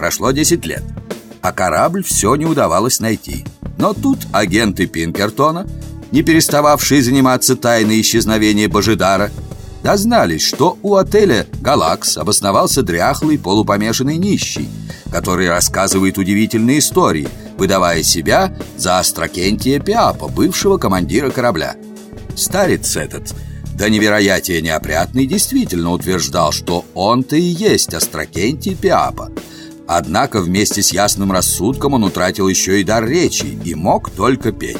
Прошло 10 лет, а корабль все не удавалось найти. Но тут агенты Пинкертона, не перестававшие заниматься тайной исчезновения Божидара, дознались, что у отеля «Галакс» обосновался дряхлый полупомешанный нищий, который рассказывает удивительные истории, выдавая себя за Астракентия Пиапа, бывшего командира корабля. Старец этот, до невероятия неопрятный, действительно утверждал, что он-то и есть Астракентий Пиапа. Однако вместе с ясным рассудком он утратил еще и дар речи и мог только петь.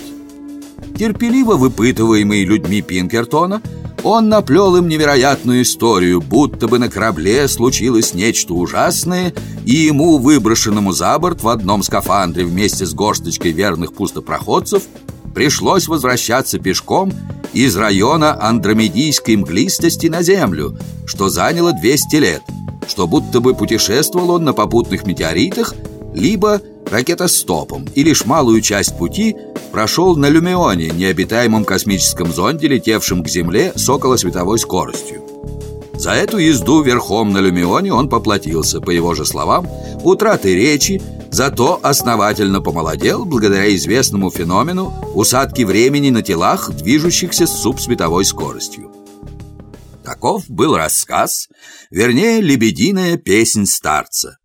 Терпеливо выпытываемый людьми Пинкертона – он наплел им невероятную историю, будто бы на корабле случилось нечто ужасное, и ему, выброшенному за борт в одном скафандре вместе с горсточкой верных пустопроходцев, пришлось возвращаться пешком из района Андромедийской мглистости на Землю, что заняло 200 лет, что будто бы путешествовал он на попутных метеоритах, либо ракетостопом, и лишь малую часть пути прошел на Люмионе, необитаемом космическом зонде, летевшем к Земле с околосветовой скоростью. За эту езду верхом на Люмионе он поплатился, по его же словам, утратой речи, зато основательно помолодел благодаря известному феномену усадки времени на телах, движущихся с субсветовой скоростью. Таков был рассказ, вернее, лебединая песнь старца.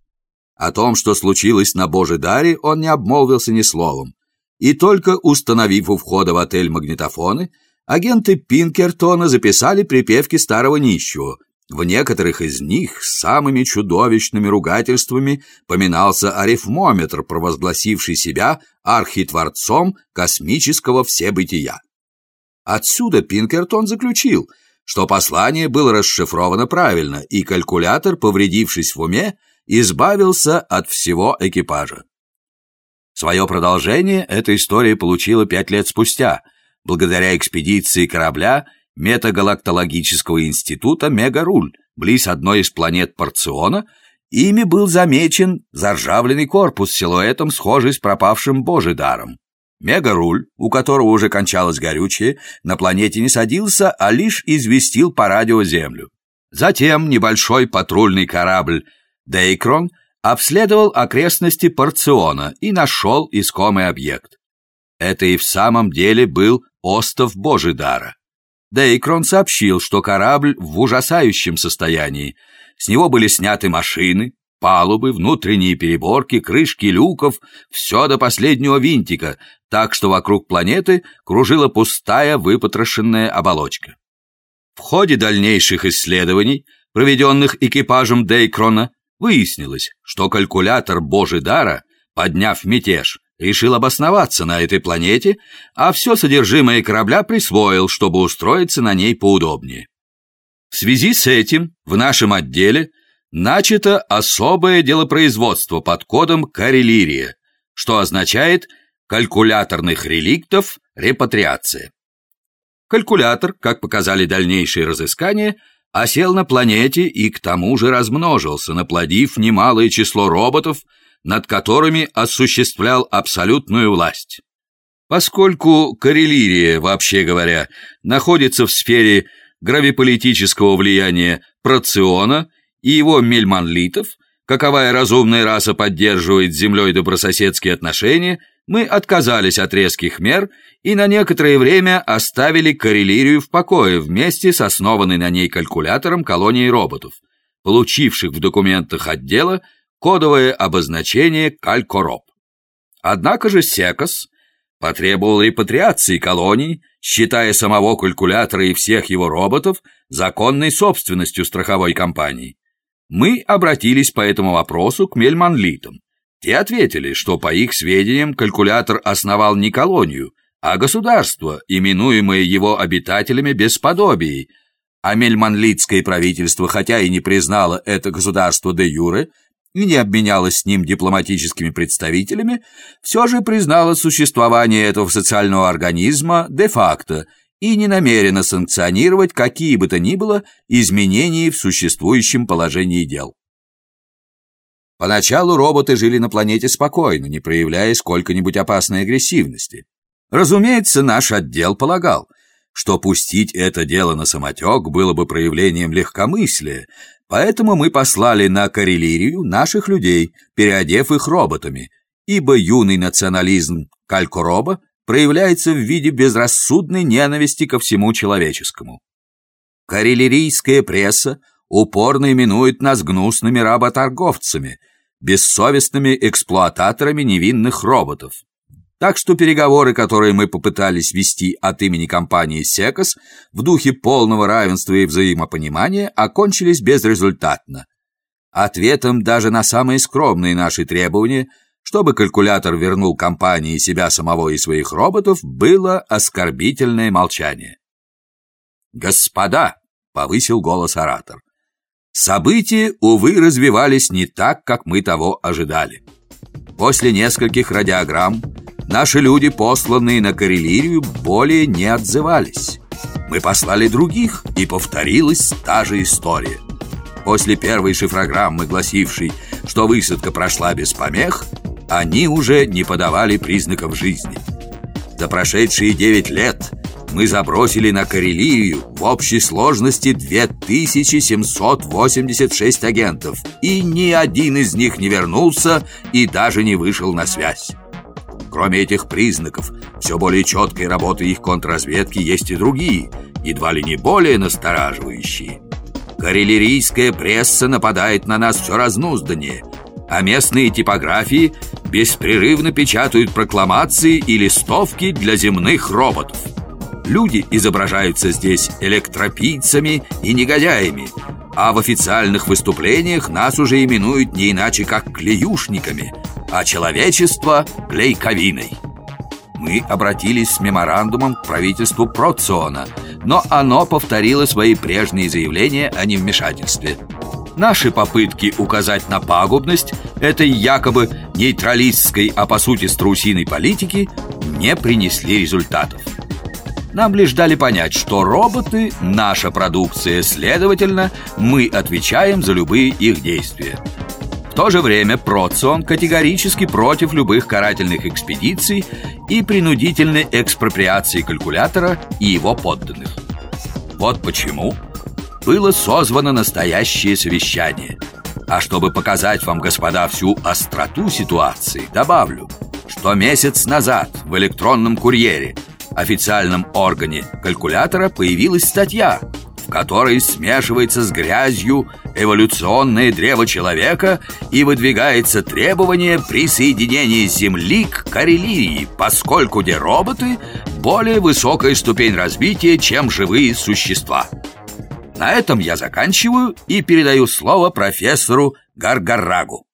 О том, что случилось на Божидаре, он не обмолвился ни словом. И только установив у входа в отель магнитофоны, агенты Пинкертона записали припевки старого нищего. В некоторых из них самыми чудовищными ругательствами поминался арифмометр, провозгласивший себя архитворцом космического всебытия. Отсюда Пинкертон заключил, что послание было расшифровано правильно, и калькулятор, повредившись в уме, избавился от всего экипажа. Свое продолжение эта история получила пять лет спустя, благодаря экспедиции корабля Метагалактологического института Мегаруль, близ одной из планет Порциона, ими был замечен заржавленный корпус с силуэтом, схожий с пропавшим Божидаром. Мегаруль, у которого уже кончалось горючее, на планете не садился, а лишь известил по радио Землю. Затем небольшой патрульный корабль Дейкрон обследовал окрестности Порциона и нашел искомый объект. Это и в самом деле был остов Божидара. Дейкрон сообщил, что корабль в ужасающем состоянии. С него были сняты машины, палубы, внутренние переборки, крышки люков, все до последнего винтика, так что вокруг планеты кружила пустая выпотрошенная оболочка. В ходе дальнейших исследований, проведенных экипажем Дейкрона, Выяснилось, что калькулятор Божидара, подняв мятеж, решил обосноваться на этой планете, а все содержимое корабля присвоил, чтобы устроиться на ней поудобнее. В связи с этим в нашем отделе начато особое делопроизводство под кодом «Карелирия», что означает «калькуляторных реликтов репатриация». Калькулятор, как показали дальнейшие разыскания, осел на планете и к тому же размножился, наплодив немалое число роботов, над которыми осуществлял абсолютную власть. Поскольку Карелирия, вообще говоря, находится в сфере гравиполитического влияния Проциона и его мельманлитов, каковая разумная раса поддерживает с Землей добрососедские отношения – мы отказались от резких мер и на некоторое время оставили Карелирию в покое вместе с основанной на ней калькулятором колонией роботов, получивших в документах отдела кодовое обозначение «Калькороп». Однако же Секос потребовал репатриации колоний, считая самого калькулятора и всех его роботов законной собственностью страховой компании. Мы обратились по этому вопросу к мельманлитам. Те ответили, что, по их сведениям, калькулятор основал не колонию, а государство, именуемое его обитателями бесподобией, а мельманлитское правительство, хотя и не признало это государство де юре и не обменялось с ним дипломатическими представителями, все же признало существование этого социального организма де-факто и не намерено санкционировать какие бы то ни было изменения в существующем положении дел. Поначалу роботы жили на планете спокойно, не проявляя сколько-нибудь опасной агрессивности. Разумеется, наш отдел полагал, что пустить это дело на самотек было бы проявлением легкомыслия, Поэтому мы послали на Карелирию наших людей, переодев их роботами, ибо юный национализм Калькороба проявляется в виде безрассудной ненависти ко всему человеческому. Карелирийская пресса упорно именует нас гнусными работорговцами, бессовестными эксплуататорами невинных роботов. Так что переговоры, которые мы попытались вести от имени компании «Секос» в духе полного равенства и взаимопонимания, окончились безрезультатно. Ответом даже на самые скромные наши требования, чтобы калькулятор вернул компании себя самого и своих роботов, было оскорбительное молчание. «Господа!» — повысил голос оратор. События, увы, развивались не так, как мы того ожидали. После нескольких радиограмм Наши люди, посланные на Карелирию, более не отзывались. Мы послали других, и повторилась та же история. После первой шифрограммы, гласившей, что высадка прошла без помех, они уже не подавали признаков жизни. За прошедшие 9 лет мы забросили на Карелию в общей сложности 2786 агентов, и ни один из них не вернулся и даже не вышел на связь. Кроме этих признаков, все более четкой работы их контрразведки есть и другие, едва ли не более настораживающие. Карелерийская пресса нападает на нас все разнузданнее, а местные типографии беспрерывно печатают прокламации и листовки для земных роботов. Люди изображаются здесь электропийцами и негодяями, а в официальных выступлениях нас уже именуют не иначе как клеюшниками – а человечество – клейковиной. Мы обратились с меморандумом к правительству Проциона, но оно повторило свои прежние заявления о невмешательстве. Наши попытки указать на пагубность этой якобы нейтралистской, а по сути страусиной политики не принесли результатов. Нам лишь дали понять, что роботы – наша продукция, следовательно, мы отвечаем за любые их действия. В то же время Процион категорически против любых карательных экспедиций и принудительной экспроприации калькулятора и его подданных. Вот почему было созвано настоящее совещание. А чтобы показать вам, господа, всю остроту ситуации, добавлю, что месяц назад в электронном курьере, официальном органе калькулятора, появилась статья – в которой смешивается с грязью эволюционное древо человека и выдвигается требование присоединения Земли к Карелирии, поскольку где роботы – более высокая ступень развития, чем живые существа. На этом я заканчиваю и передаю слово профессору Гаргарагу.